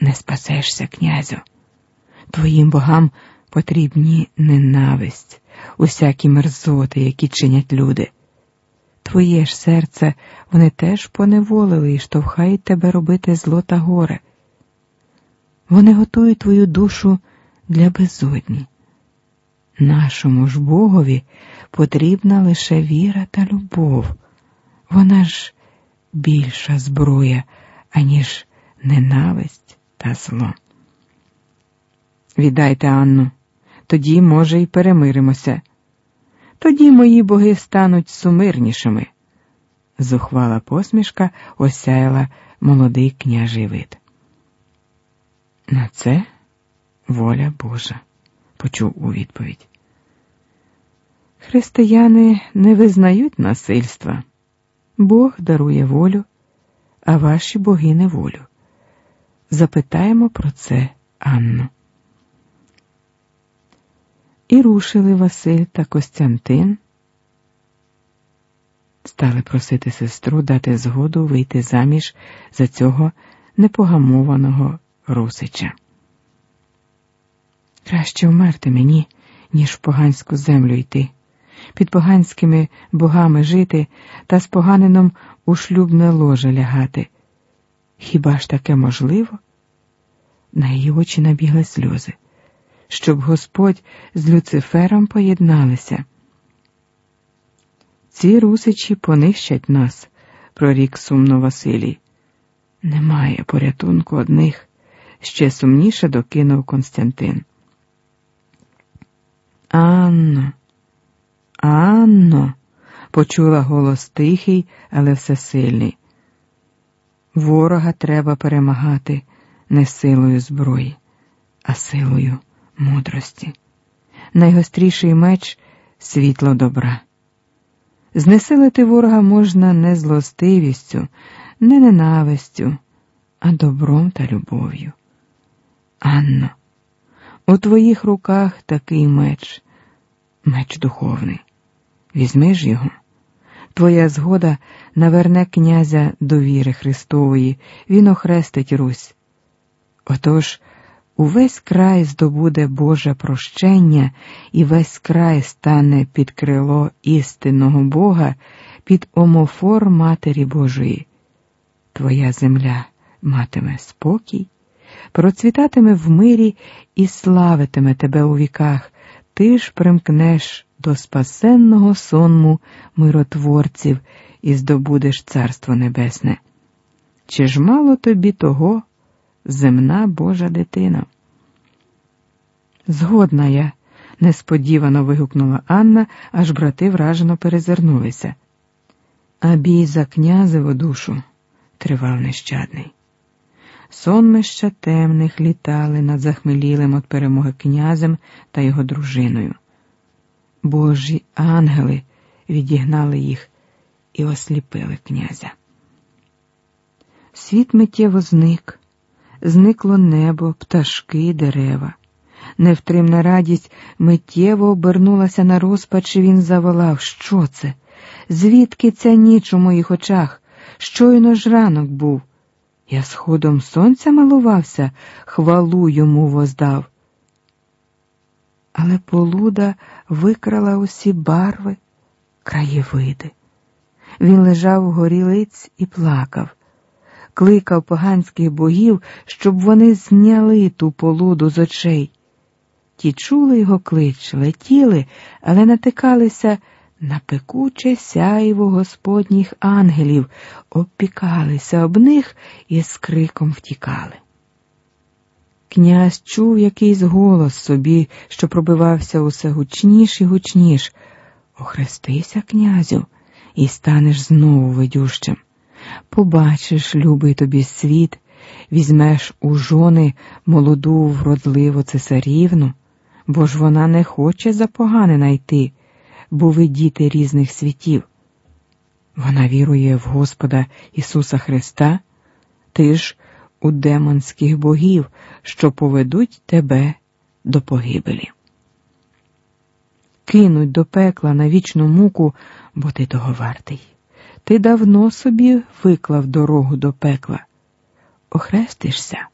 не спасешся, князю. Твоїм богам потрібні ненависть, усякі мерзоти, які чинять люди. Твоє ж серце вони теж поневолили і штовхають тебе робити зло та горе. Вони готують твою душу для безодні. Нашому ж Богові потрібна лише віра та любов. Вона ж більша зброя, аніж ненависть та зло. Віддайте Анну, тоді, може, й перемиримося. Тоді мої боги стануть сумирнішими. Зухвала посмішка осяяла молодий княжий вид. На це воля Божа, почув у відповідь. Християни не визнають насильства. Бог дарує волю, а ваші боги не волю. Запитаємо про це Анну. І рушили Василь та Костянтин. Стали просити сестру дати згоду вийти заміж за цього непогамованого Русича. Краще вмерти мені, ніж в поганську землю йти, під поганськими богами жити та з поганином у шлюбне ложе лягати. Хіба ж таке можливо? На її очі набігли сльози, щоб Господь з Люцифером поєдналися. Ці русичі понищать нас, прорік сумно Василій. Немає порятунку одних, ще сумніше докинув Константин. Анно, Анно, почула голос тихий, але всесильний. Ворога треба перемагати не силою зброї, а силою мудрості. Найгостріший меч світло добра. Знесилити ворога можна не злостивістю, не ненавистю, а добром та любов'ю. Анно, у твоїх руках такий меч, меч духовний. Візьми ж його. Твоя згода наверне князя до віри Христової, він охрестить Русь. Отож, увесь край здобуде Боже прощення, і весь край стане під крило істинного Бога, під омофор Матері Божої. Твоя земля матиме спокій, процвітатиме в мирі і славитиме тебе у віках, ти ж примкнеш до спасенного сонму миротворців і здобудеш Царство Небесне. Чи ж мало тобі того, земна Божа дитина? Згодна я, несподівано вигукнула Анна, аж брати вражено перезирнулися. А бій за князеву душу тривав нещадний. Сонмища темних літали над захмелілим від перемоги князем та його дружиною. Божі ангели відігнали їх і осліпили князя. Світ миттєво зник, зникло небо, пташки, дерева. Невтримна радість миттєво обернулася на розпач, і він заволав. Що це? Звідки ця ніч у моїх очах? Щойно ж ранок був. Я сходом сонця милувався, хвалу йому воздав. Але полуда викрала усі барви, краєвиди. Він лежав у горі і плакав, кликав поганських богів, щоб вони зняли ту полуду з очей. Ті чули його клич, летіли, але натикалися на пекуче сяйво господніх ангелів, обпікалися об них і з криком втікали. Князь чув якийсь голос собі, що пробивався усе гучніш і гучніш. Охрестися, князю, і станеш знову видющим. Побачиш, любий тобі світ, візьмеш у жони молоду вродливу цесарівну, бо ж вона не хоче за погане найти, бо ви діти різних світів. Вона вірує в Господа Ісуса Христа, ти ж у демонських богів, що поведуть тебе до погибелі. Кинуть до пекла на вічну муку, бо ти того вартий. Ти давно собі виклав дорогу до пекла. Охрестишся,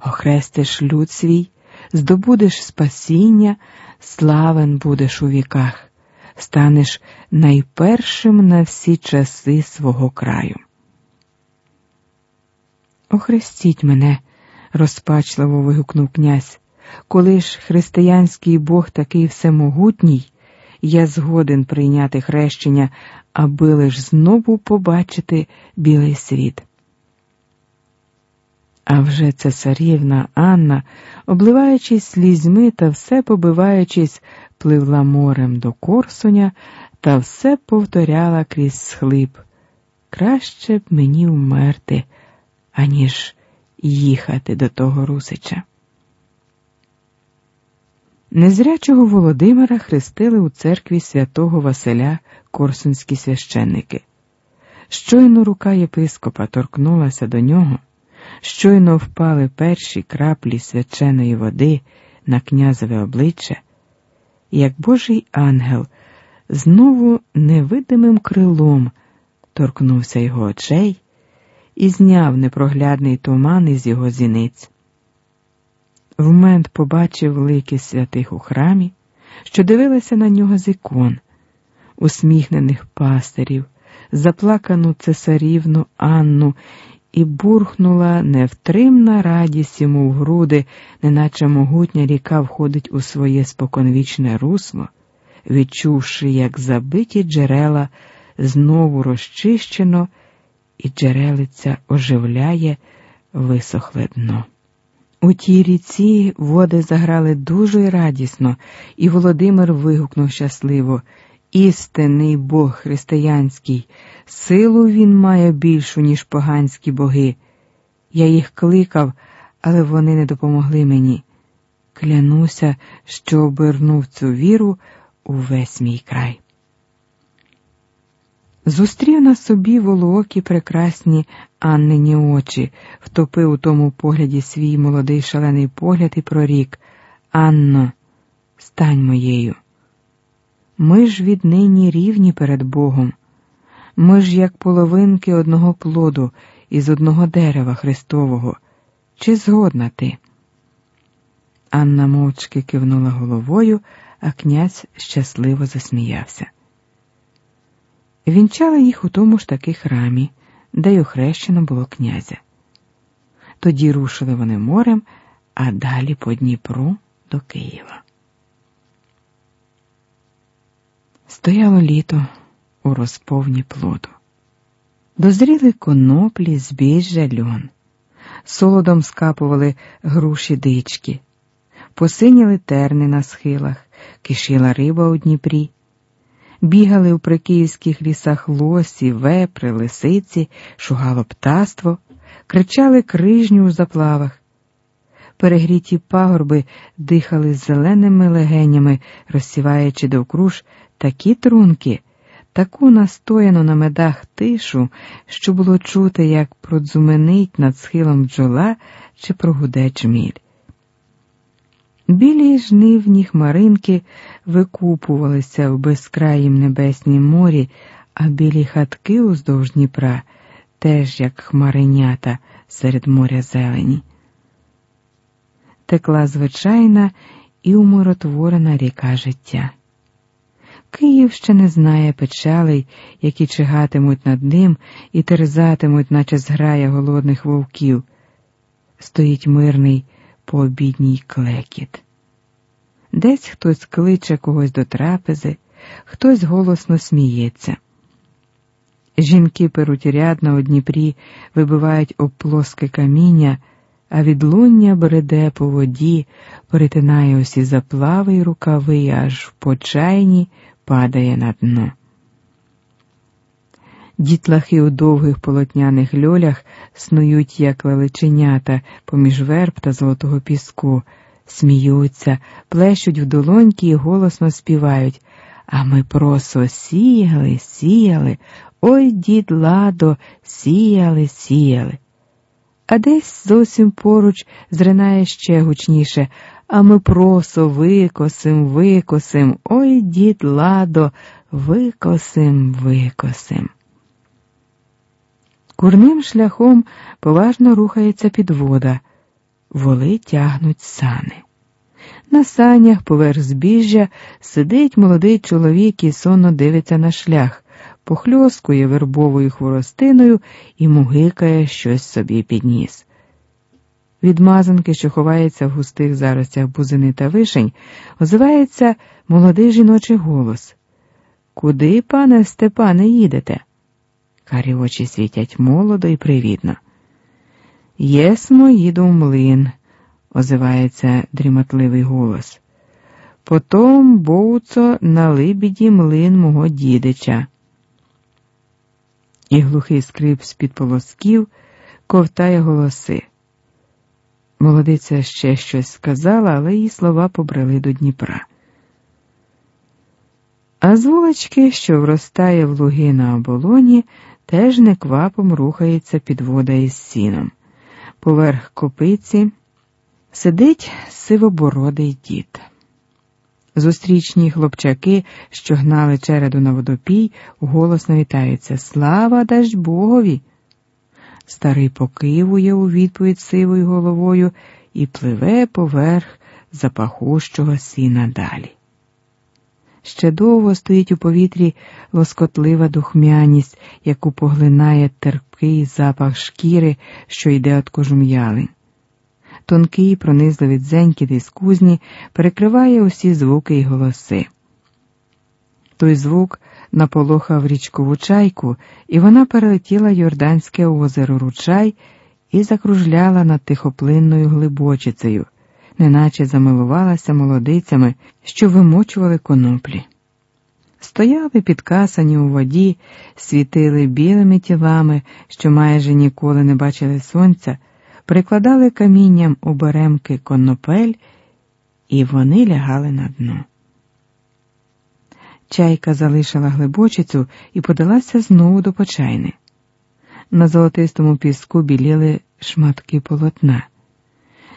охрестиш люд свій, здобудеш спасіння, славен будеш у віках, станеш найпершим на всі часи свого краю. Охрестіть мене, розпачливо вигукнув князь. Коли ж християнський Бог такий всемогутній, я згоден прийняти хрещення, аби лиш знову побачити білий світ. А вже цесарівна Анна, обливаючись слізьми та все побиваючись, пливла морем до Корсуня та все повторяла крізь схлип. Краще б мені вмерти, аніж їхати до того Русича. Незрячого Володимира хрестили у церкві святого Василя корсунські священники. Щойно рука єпископа торкнулася до нього, щойно впали перші краплі свяченої води на князеве обличчя, як Божий ангел знову невидимим крилом торкнувся його очей і зняв непроглядний туман із його зіниць. Вмент побачив лики святих у храмі, що дивилися на нього з ікон, усміхнених пастирів, заплакану цесарівну Анну, і бурхнула невтримна радість йому в груди, неначе могутня ріка входить у своє споконвічне русло, відчувши, як забиті джерела знову розчищено, і джерелиця оживляє висохле дно. У тій ріці води заграли дуже радісно, і Володимир вигукнув щасливо істинний Бог християнський, силу він має більшу, ніж поганські боги. Я їх кликав, але вони не допомогли мені. Клянуся, що обернув цю віру увесь мій край. Зустрів на собі волоокі прекрасні Аннині очі, втопив у тому погляді свій молодий шалений погляд і прорік Анно, стань моєю. Ми ж віднині рівні перед Богом. Ми ж як половинки одного плоду із одного дерева Христового. Чи згодна ти? Анна мовчки кивнула головою, а князь щасливо засміявся. Вінчали їх у тому ж таки храмі, де й охрещено було князя. Тоді рушили вони морем, а далі по Дніпру до Києва. Стояло літо у розповні плоду. Дозріли коноплі, збіжжя льон, солодом скапували груші дички, посиніли терни на схилах, кишіла риба у Дніпрі бігали у прикиївських лісах лосі, вепри, лисиці, шугало птаство, кричали крижню у заплавах. Перегріті пагорби дихали зеленими легенями, розсіваючи довкруж такі трунки, таку настояну на медах тишу, що було чути, як продзуменить над схилом бджола чи прогуде чміль. Білі жнивні хмаринки викупувалися в безкраїм небеснім морі, а білі хатки уздовж Дніпра теж як хмаринята серед моря зелені. Текла звичайна і умиротворена ріка життя. Київ ще не знає печалей, які чигатимуть над ним і терзатимуть, наче зграя голодних вовків. Стоїть мирний пообідній клекіт. Десь хтось кличе когось до трапези, хтось голосно сміється. Жінки перуть ряд на Дніпрі, вибивають об плоске каміння, а відлуння бреде по воді, перетинає усі заплави й рукави, аж в почайні падає на дно. Дітлахи у довгих полотняних льолях снують, як лелеченята, поміж верб та золотого піску, сміються, плещуть в долоньки і голосно співають. А ми просо сіяли, сіяли, ой дід ладо, сіяли, сіяли. А десь зовсім поруч зринає ще гучніше, а ми просо викосим, викосим, ой дід ладо, викосим, викосим. Курним шляхом поважно рухається підвода. воли тягнуть сани. На санях поверх збіжжя сидить молодий чоловік і сонно дивиться на шлях, похльоскує вербовою хворостиною і мугикає щось собі під ніс. Від мазанки, що ховається в густих заростях бузини та вишень, озивається молодий жіночий голос. Куди, пане Степане, їдете? Карі очі світять молодо і привітно. Єсмо, їду в млин, озивається дрімотливий голос. Потом боуцо на либіді млин мого дідича. І глухий скрип з-під полосків ковтає голоси. Молодиця ще щось сказала, але її слова побрели до Дніпра. А з вулички, що вростає в луги на оболоні, теж неквапом рухається підвода із сіном. Поверх копиці сидить сивобородий дід. Зустрічні хлопчаки, що гнали череду на водопій, голосно вітаються Слава дасть Богові! Старий покивує у відповідь сивою головою і пливе поверх запахущого сіна далі. Ще довго стоїть у повітрі лоскотлива духмяність, яку поглинає терпкий запах шкіри, що йде від кожум'ялин. Тонкий, пронизливий дзенькіт із кузні перекриває усі звуки й голоси. Той звук наполохав річкову чайку, і вона перелетіла Йорданське озеро Ручай і закружляла над тихоплинною глибочицею, неначе замилувалася молодицями, що вимочували коноплі. Стояли підкасані у воді, світили білими тілами, що майже ніколи не бачили сонця, прикладали камінням у беремки конопель, і вони лягали на дно. Чайка залишила глибочицю і подалася знову до почайни. На золотистому піску біліли шматки полотна.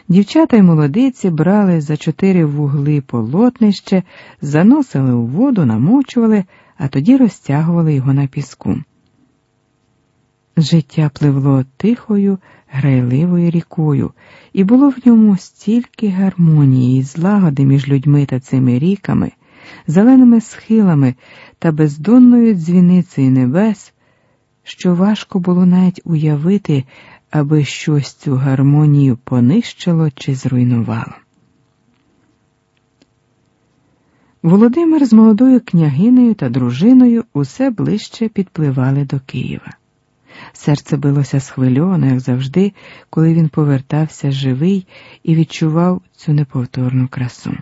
Дівчата й молодиці брали за чотири вугли полотнище, заносили у воду, намочували, а тоді розтягували його на піску. Життя пливло тихою, грайливою рікою, і було в ньому стільки гармонії і злагоди між людьми та цими ріками зеленими схилами та бездонною дзвіницею небес, що важко було навіть уявити, аби щось цю гармонію понищило чи зруйнувало. Володимир з молодою княгинею та дружиною усе ближче підпливали до Києва. Серце билося схвильовано, як завжди, коли він повертався живий і відчував цю неповторну красу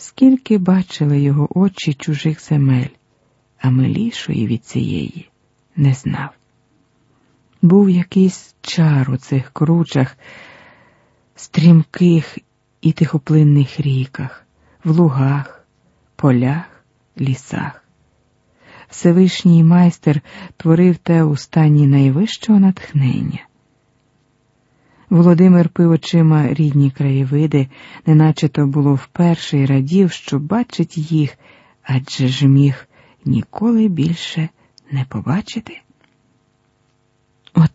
скільки бачили його очі чужих земель, а милішої від цієї не знав. Був якийсь чар у цих кручах, стрімких і тихоплинних ріках, в лугах, полях, лісах. Всевишній майстер творив те у стані найвищого натхнення. Володимир пив очима рідні краєвиди, неначе то було вперше і радів, що бачить їх, адже ж міг ніколи більше не побачити.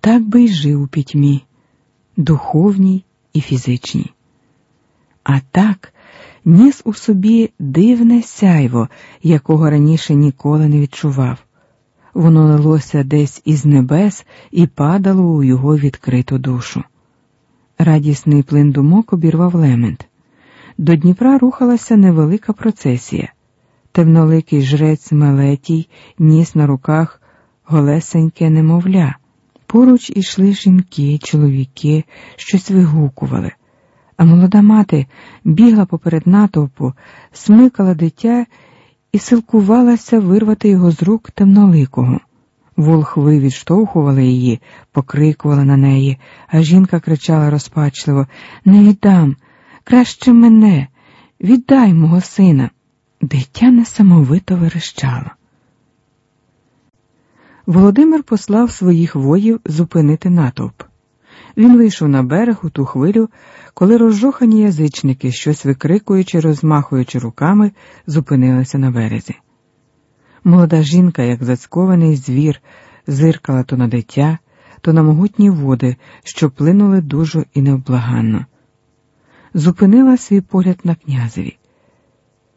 Отак би й жив у пітьмі, духовній і фізичній. А так ніс у собі дивне сяйво, якого раніше ніколи не відчував. Воно лилося десь із небес і падало у його відкриту душу. Радісний плин думок обірвав лемент. До Дніпра рухалася невелика процесія. Темноликий жрець Мелетій ніс на руках голесеньке немовля. Поруч ішли жінки, чоловіки, щось вигукували, а молода мати бігла поперед натовпу, смикала дитя і силкувалася вирвати його з рук темноликого. Волхви відштовхували її, покрикували на неї, а жінка кричала розпачливо Не віддам, краще мене, віддай мого сина. Дитя несамовито верещало. Володимир послав своїх воїв зупинити натовп. Він вийшов на берег у ту хвилю, коли розжохані язичники, щось викрикуючи, розмахуючи руками, зупинилися на березі. Молода жінка, як зацькований звір, зиркала то на дитя, то на могутні води, що плинули дуже і невблаганно. Зупинила свій погляд на князеві.